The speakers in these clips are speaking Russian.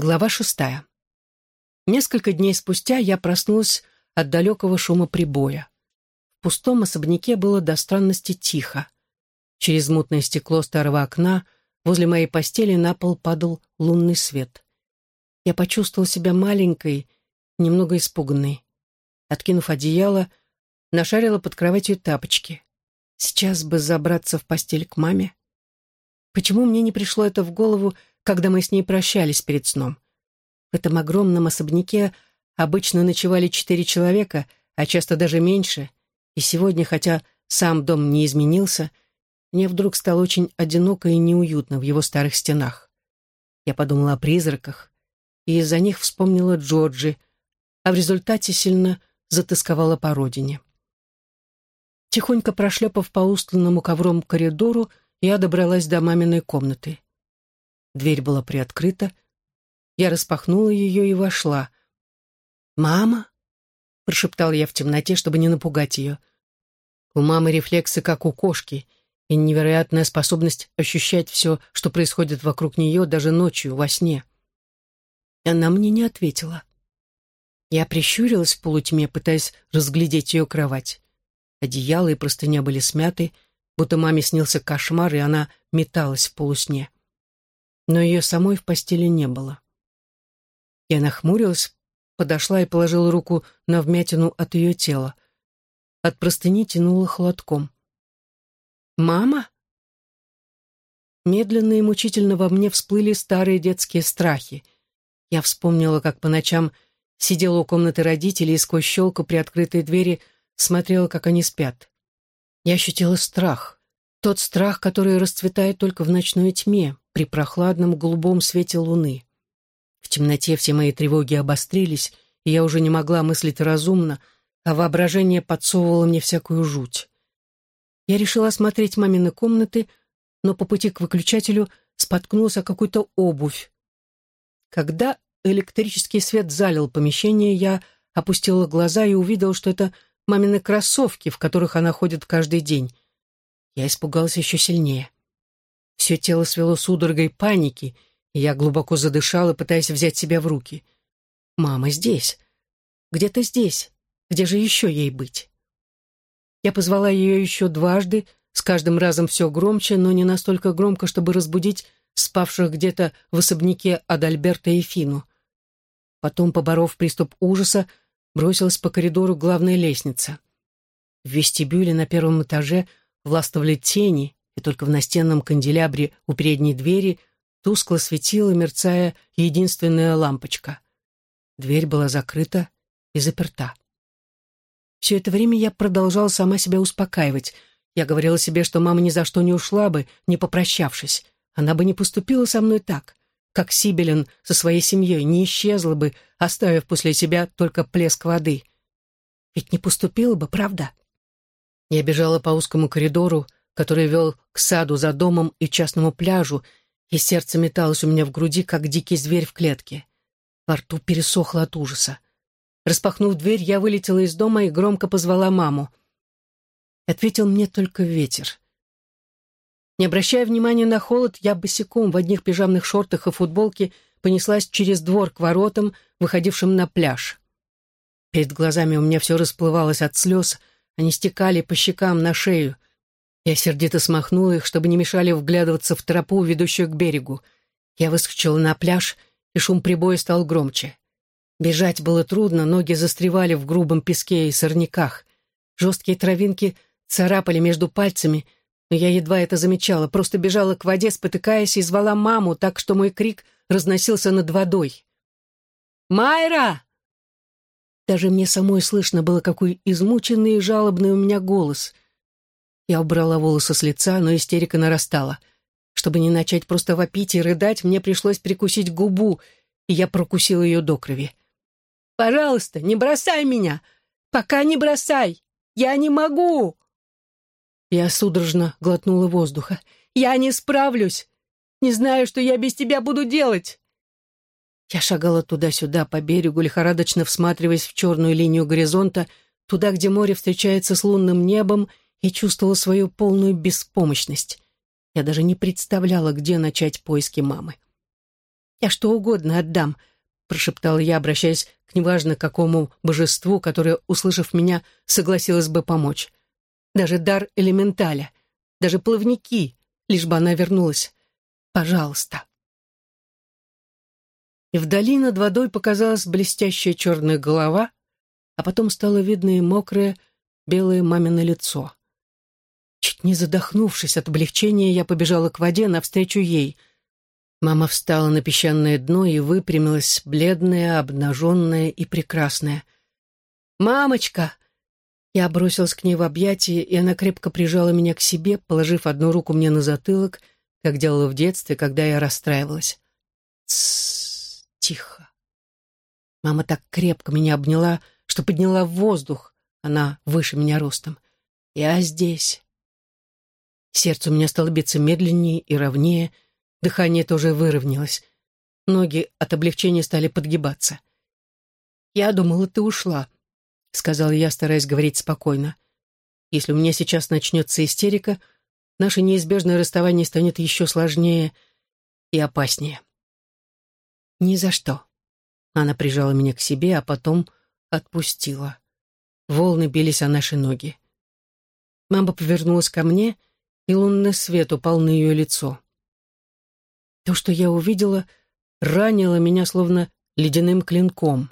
Глава шестая. Несколько дней спустя я проснулась от далекого шума прибоя. В пустом особняке было до странности тихо. Через мутное стекло старого окна возле моей постели на пол падал лунный свет. Я почувствовала себя маленькой, немного испуганной. Откинув одеяло, нашарила под кроватью тапочки. Сейчас бы забраться в постель к маме. Почему мне не пришло это в голову, когда мы с ней прощались перед сном. В этом огромном особняке обычно ночевали четыре человека, а часто даже меньше, и сегодня, хотя сам дом не изменился, мне вдруг стало очень одиноко и неуютно в его старых стенах. Я подумала о призраках, и из-за них вспомнила Джорджи, а в результате сильно затасковала по родине. Тихонько прошлепав по устланному ковром коридору, я добралась до маминой комнаты. Дверь была приоткрыта. Я распахнула ее и вошла. «Мама?» — прошептал я в темноте, чтобы не напугать ее. У мамы рефлексы, как у кошки, и невероятная способность ощущать все, что происходит вокруг нее, даже ночью, во сне. Она мне не ответила. Я прищурилась в полутьме, пытаясь разглядеть ее кровать. Одеяло и простыня были смяты, будто маме снился кошмар, и она металась в полусне но ее самой в постели не было. Я нахмурилась, подошла и положила руку на вмятину от ее тела. От простыни тянуло холодком. «Мама?» Медленно и мучительно во мне всплыли старые детские страхи. Я вспомнила, как по ночам сидела у комнаты родителей и сквозь щелку при открытой двери смотрела, как они спят. Я ощутила страх. Тот страх, который расцветает только в ночной тьме, при прохладном голубом свете луны. В темноте все мои тревоги обострились, и я уже не могла мыслить разумно, а воображение подсовывало мне всякую жуть. Я решила осмотреть мамины комнаты, но по пути к выключателю споткнулась о какую-то обувь. Когда электрический свет залил помещение, я опустила глаза и увидела, что это мамины кроссовки, в которых она ходит каждый день. Я испугалась еще сильнее. Все тело свело судорогой паники, и я глубоко задышала, пытаясь взять себя в руки. «Мама здесь. Где-то здесь. Где же еще ей быть?» Я позвала ее еще дважды, с каждым разом все громче, но не настолько громко, чтобы разбудить спавших где-то в особняке Адальберта и Фину. Потом, поборов приступ ужаса, бросилась по коридору главная лестница. В вестибюле на первом этаже властвовали тени, и только в настенном канделябре у передней двери тускло светила, мерцая, единственная лампочка. Дверь была закрыта и заперта. Все это время я продолжала сама себя успокаивать. Я говорила себе, что мама ни за что не ушла бы, не попрощавшись. Она бы не поступила со мной так, как Сибелин со своей семьей, не исчезла бы, оставив после себя только плеск воды. Ведь не поступила бы, правда? Я бежала по узкому коридору, который вел к саду за домом и частному пляжу, и сердце металось у меня в груди, как дикий зверь в клетке. Во рту пересохло от ужаса. Распахнув дверь, я вылетела из дома и громко позвала маму. Ответил мне только ветер. Не обращая внимания на холод, я босиком в одних пижамных шортах и футболке понеслась через двор к воротам, выходившим на пляж. Перед глазами у меня все расплывалось от слез, они стекали по щекам на шею — я сердито смахнула их, чтобы не мешали вглядываться в тропу, ведущую к берегу. Я выскочила на пляж, и шум прибоя стал громче. Бежать было трудно, ноги застревали в грубом песке и сорняках. Жесткие травинки царапали между пальцами, но я едва это замечала, просто бежала к воде, спотыкаясь, и звала маму, так что мой крик разносился над водой. «Майра!» Даже мне самой слышно было, какой измученный и жалобный у меня голос — я убрала волосы с лица, но истерика нарастала. Чтобы не начать просто вопить и рыдать, мне пришлось прикусить губу, и я прокусила ее до крови. «Пожалуйста, не бросай меня! Пока не бросай! Я не могу!» Я судорожно глотнула воздуха. «Я не справлюсь! Не знаю, что я без тебя буду делать!» Я шагала туда-сюда по берегу, лихорадочно всматриваясь в черную линию горизонта, туда, где море встречается с лунным небом, и чувствовала свою полную беспомощность. Я даже не представляла, где начать поиски мамы. Я что угодно отдам, прошептала я, обращаясь к неважно какому божеству, которое, услышав меня, согласилось бы помочь. Даже дар элементаля, даже плавники, лишь бы она вернулась. Пожалуйста. И вдали над водой показалась блестящая черная голова, а потом стало видно и мокрое белое мамино лицо. Чуть не задохнувшись от облегчения, я побежала к воде навстречу ей. Мама встала на песчаное дно и выпрямилась, бледная, обнаженная и прекрасная. «Мамочка!» Я бросилась к ней в объятия, и она крепко прижала меня к себе, положив одну руку мне на затылок, как делала в детстве, когда я расстраивалась. Тссс, тихо. Мама так крепко меня обняла, что подняла в воздух. Она выше меня ростом. Я здесь. Сердце у меня стало биться медленнее и ровнее, дыхание тоже выровнялось. Ноги от облегчения стали подгибаться. «Я думала, ты ушла», — сказала я, стараясь говорить спокойно. «Если у меня сейчас начнется истерика, наше неизбежное расставание станет еще сложнее и опаснее». «Ни за что». Она прижала меня к себе, а потом отпустила. Волны бились о наши ноги. Мама повернулась ко мне, и лунный свет упал на ее лицо. То, что я увидела, ранило меня словно ледяным клинком.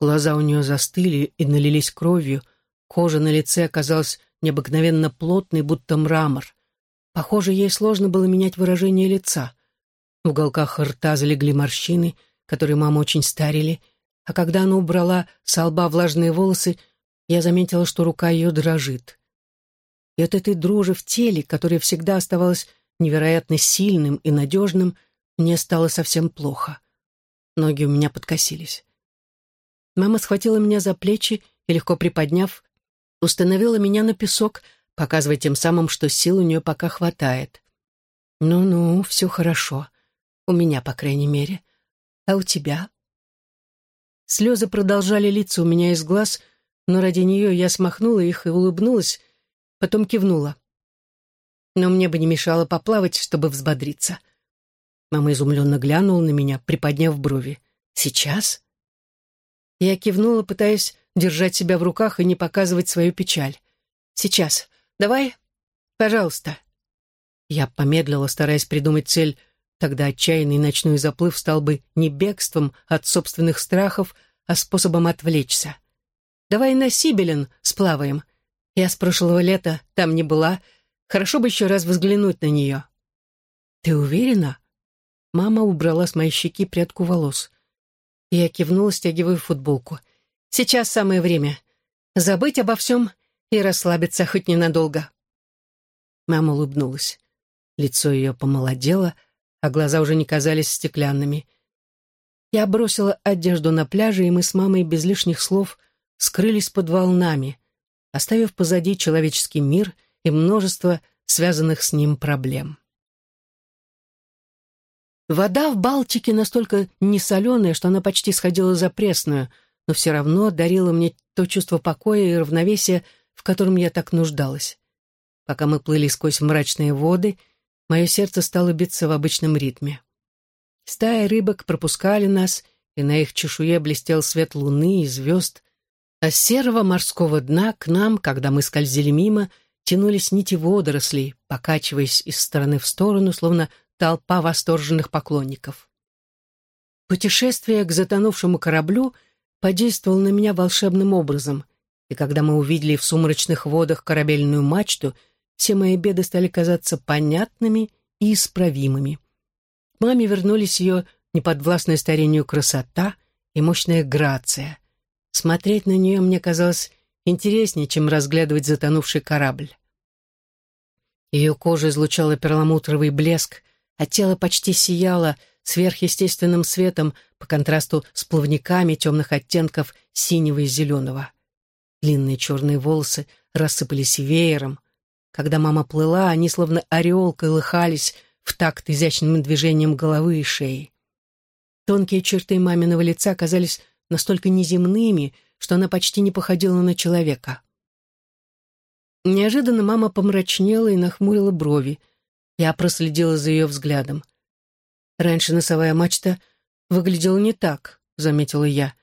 Глаза у нее застыли и налились кровью, кожа на лице оказалась необыкновенно плотной, будто мрамор. Похоже, ей сложно было менять выражение лица. В уголках рта залегли морщины, которые маму очень старили, а когда она убрала с лба влажные волосы, я заметила, что рука ее дрожит. И от этой дрожи в теле, которая всегда оставалась невероятно сильным и надежным, мне стало совсем плохо. Ноги у меня подкосились. Мама схватила меня за плечи и, легко приподняв, установила меня на песок, показывая тем самым, что сил у нее пока хватает. «Ну-ну, все хорошо. У меня, по крайней мере. А у тебя?» Слезы продолжали литься у меня из глаз, но ради нее я смахнула их и улыбнулась, потом кивнула. Но мне бы не мешало поплавать, чтобы взбодриться. Мама изумленно глянула на меня, приподняв брови. «Сейчас?» Я кивнула, пытаясь держать себя в руках и не показывать свою печаль. «Сейчас. Давай. Пожалуйста». Я помедлила, стараясь придумать цель. Тогда отчаянный ночной заплыв стал бы не бегством от собственных страхов, а способом отвлечься. «Давай на Сибелин сплаваем. Я с прошлого лета там не была. Хорошо бы еще раз взглянуть на нее». «Ты уверена?» Мама убрала с моей щеки прядку волос. Я кивнула, стягивая футболку. «Сейчас самое время. Забыть обо всем и расслабиться хоть ненадолго». Мама улыбнулась. Лицо ее помолодело, а глаза уже не казались стеклянными. Я бросила одежду на пляже, и мы с мамой без лишних слов скрылись под волнами, оставив позади человеческий мир и множество связанных с ним проблем. Вода в Балтике настолько несоленая, что она почти сходила за пресную, но все равно дарила мне то чувство покоя и равновесия, в котором я так нуждалась. Пока мы плыли сквозь мрачные воды, мое сердце стало биться в обычном ритме. Стаи рыбок пропускали нас, и на их чешуе блестел свет луны и звезд, а с серого морского дна к нам, когда мы скользили мимо, тянулись нити водорослей, покачиваясь из стороны в сторону, словно толпа восторженных поклонников. Путешествие к затонувшему кораблю подействовало на меня волшебным образом, и когда мы увидели в сумрачных водах корабельную мачту, все мои беды стали казаться понятными и исправимыми. К маме вернулись ее неподвластная старению красота и мощная грация. Смотреть на нее мне казалось интереснее, чем разглядывать затонувший корабль. Ее кожа излучала перламутровый блеск, а тело почти сияло сверхъестественным светом по контрасту с плавниками темных оттенков синего и зеленого. Длинные черные волосы рассыпались веером. Когда мама плыла, они словно ореол колыхались в такт изящным движением головы и шеи. Тонкие черты маминого лица казались настолько неземными, что она почти не походила на человека. Неожиданно мама помрачнела и нахмурила брови — я проследила за ее взглядом. Раньше носовая мачта выглядело не так», — заметила я.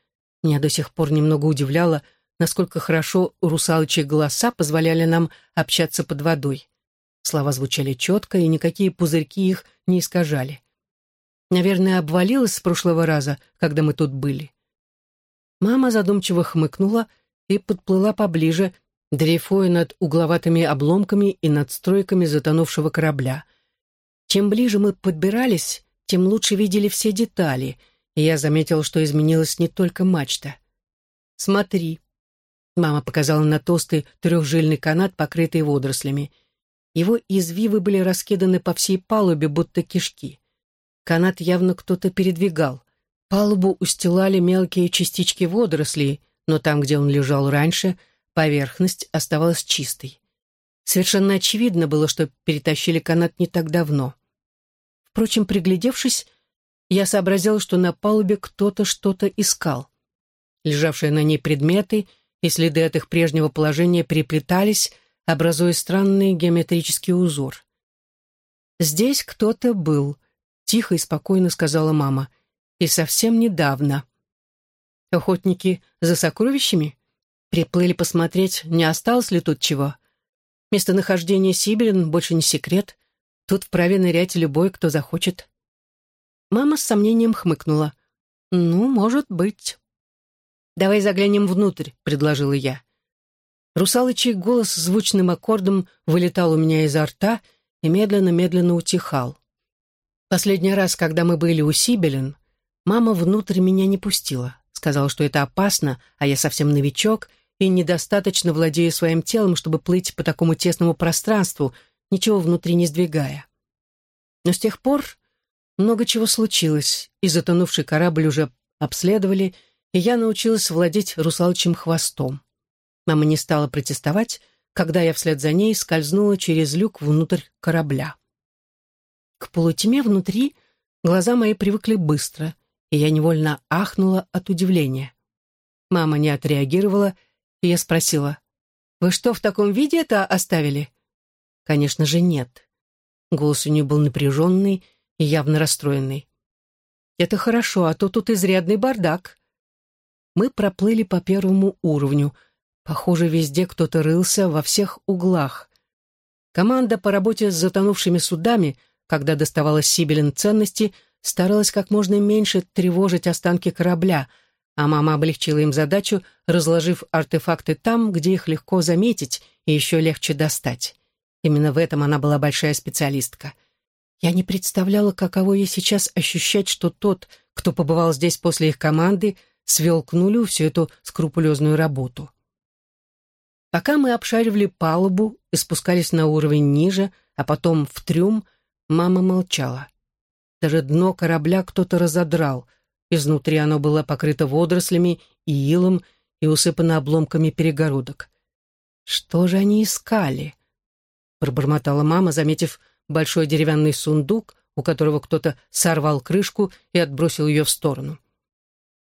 Меня до сих пор немного удивляло, насколько хорошо русалочьи голоса позволяли нам общаться под водой. Слова звучали четко, и никакие пузырьки их не искажали. Наверное, обвалилась с прошлого раза, когда мы тут были. Мама задумчиво хмыкнула и подплыла поближе, дрейфуя над угловатыми обломками и надстройками затонувшего корабля. Чем ближе мы подбирались, тем лучше видели все детали, и я заметил, что изменилась не только мачта. «Смотри», — мама показала на толстый трехжильный канат, покрытый водорослями. Его извивы были раскиданы по всей палубе, будто кишки. Канат явно кто-то передвигал. Палубу устилали мелкие частички водорослей, но там, где он лежал раньше, поверхность оставалась чистой. Совершенно очевидно было, что перетащили канат не так давно. Впрочем, приглядевшись, я сообразил, что на палубе кто-то что-то искал. Лежавшие на ней предметы и следы от их прежнего положения переплетались, образуя странный геометрический узор. Здесь кто-то был, тихо и спокойно сказала мама. «И совсем недавно». Охотники за сокровищами приплыли посмотреть, не осталось ли тут чего. Местонахождение Сибирин больше не секрет. Тут вправе нырять любой, кто захочет. Мама с сомнением хмыкнула. «Ну, может быть». «Давай заглянем внутрь», — предложила я. Русалычий голос звучным аккордом вылетал у меня изо рта и медленно-медленно утихал. Последний раз, когда мы были у Сибелин, мама внутрь меня не пустила. Сказала, что это опасно, а я совсем новичок и недостаточно владею своим телом, чтобы плыть по такому тесному пространству, ничего внутри не сдвигая. Но с тех пор много чего случилось, и затонувший корабль уже обследовали, и я научилась владеть русалочьим хвостом. Мама не стала протестовать, когда я вслед за ней скользнула через люк внутрь корабля. К полутьме внутри глаза мои привыкли быстро, и я невольно ахнула от удивления. Мама не отреагировала, и я спросила, «Вы что, в таком виде это оставили?» «Конечно же, нет». Голос у нее был напряженный и явно расстроенный. «Это хорошо, а то тут изрядный бардак». Мы проплыли по первому уровню. Похоже, везде кто-то рылся во всех углах. Команда по работе с затонувшими судами — когда доставалось Сибелин ценности, старалась как можно меньше тревожить останки корабля, а мама облегчила им задачу, разложив артефакты там, где их легко заметить и еще легче достать. Именно в этом она была большая специалистка. Я не представляла, каково ей сейчас ощущать, что тот, кто побывал здесь после их команды, свел к нулю всю эту скрупулезную работу. Пока мы обшаривали палубу и спускались на уровень ниже, а потом в трюм, Мама молчала. Даже дно корабля кто-то разодрал. Изнутри оно было покрыто водорослями и илом и усыпано обломками перегородок. «Что же они искали?» Пробормотала мама, заметив большой деревянный сундук, у которого кто-то сорвал крышку и отбросил ее в сторону.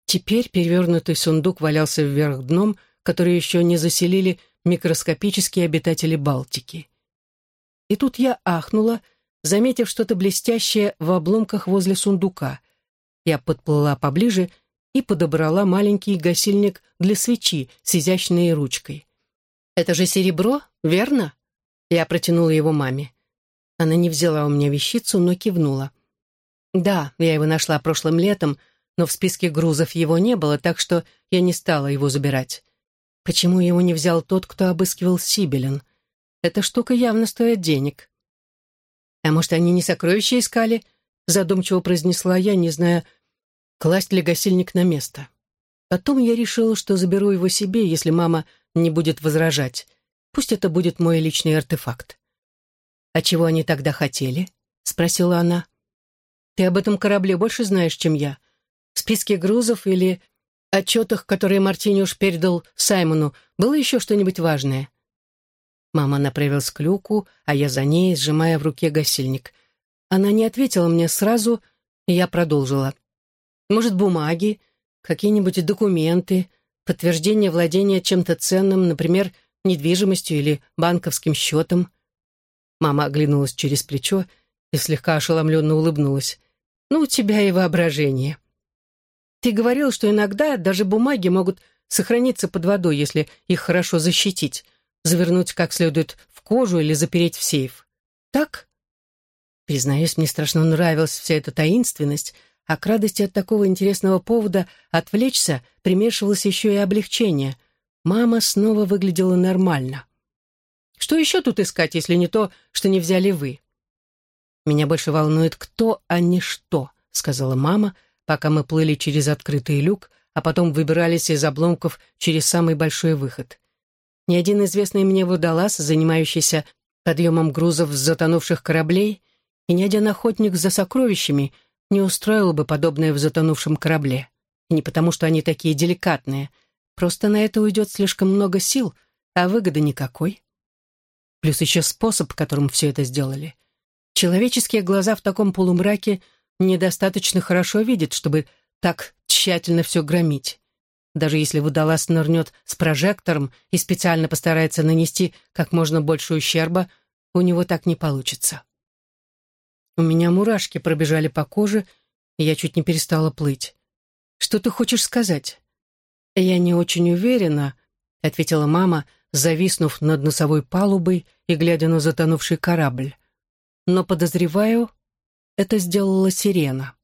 Теперь перевернутый сундук валялся вверх дном, который еще не заселили микроскопические обитатели Балтики. И тут я ахнула, заметив что-то блестящее в обломках возле сундука. Я подплыла поближе и подобрала маленький гасильник для свечи с изящной ручкой. «Это же серебро, верно?» Я протянула его маме. Она не взяла у меня вещицу, но кивнула. «Да, я его нашла прошлым летом, но в списке грузов его не было, так что я не стала его забирать. Почему его не взял тот, кто обыскивал Сибелин? Эта штука явно стоит денег». «А может, они не сокровища искали?» задумчиво произнесла я, не зная, класть ли гасильник на место. Потом я решила, что заберу его себе, если мама не будет возражать. Пусть это будет мой личный артефакт. «А чего они тогда хотели?» — спросила она. «Ты об этом корабле больше знаешь, чем я. В списке грузов или отчетах, которые Мартиниуш передал Саймону, было еще что-нибудь важное?» Мама направилась к люку, а я за ней, сжимая в руке гасильник. Она не ответила мне сразу, и я продолжила. «Может, бумаги, какие-нибудь документы, подтверждение владения чем-то ценным, например, недвижимостью или банковским счетом?» Мама оглянулась через плечо и слегка ошеломленно улыбнулась. «Ну, у тебя и воображение». Ты говорил, что иногда даже бумаги могут сохраниться под водой, если их хорошо защитить, завернуть как следует в кожу или запереть в сейф. Так? Признаюсь, мне страшно нравилась вся эта таинственность, а к радости от такого интересного повода отвлечься примешивалось еще и облегчение. Мама снова выглядела нормально. Что еще тут искать, если не то, что не взяли вы? Меня больше волнует кто, а не что, сказала мама, пока мы плыли через открытый люк, а потом выбирались из обломков через самый большой выход. Ни один известный мне водолаз, занимающийся подъемом грузов с затонувших кораблей, и ни один охотник за сокровищами не устроил бы подобное в затонувшем корабле. И не потому, что они такие деликатные, просто на это уйдет слишком много сил, а выгоды никакой. Плюс еще способ, которым все это сделали. Человеческие глаза в таком полумраке недостаточно хорошо видят, чтобы так тщательно все громить. Даже если водолаз нырнет с прожектором и специально постарается нанести как можно больше ущерба, у него так не получится. У меня мурашки пробежали по коже, и я чуть не перестала плыть. «Что ты хочешь сказать?» «Я не очень уверена», — ответила мама, зависнув над носовой палубой и глядя на затонувший корабль. «Но, подозреваю, это сделала сирена».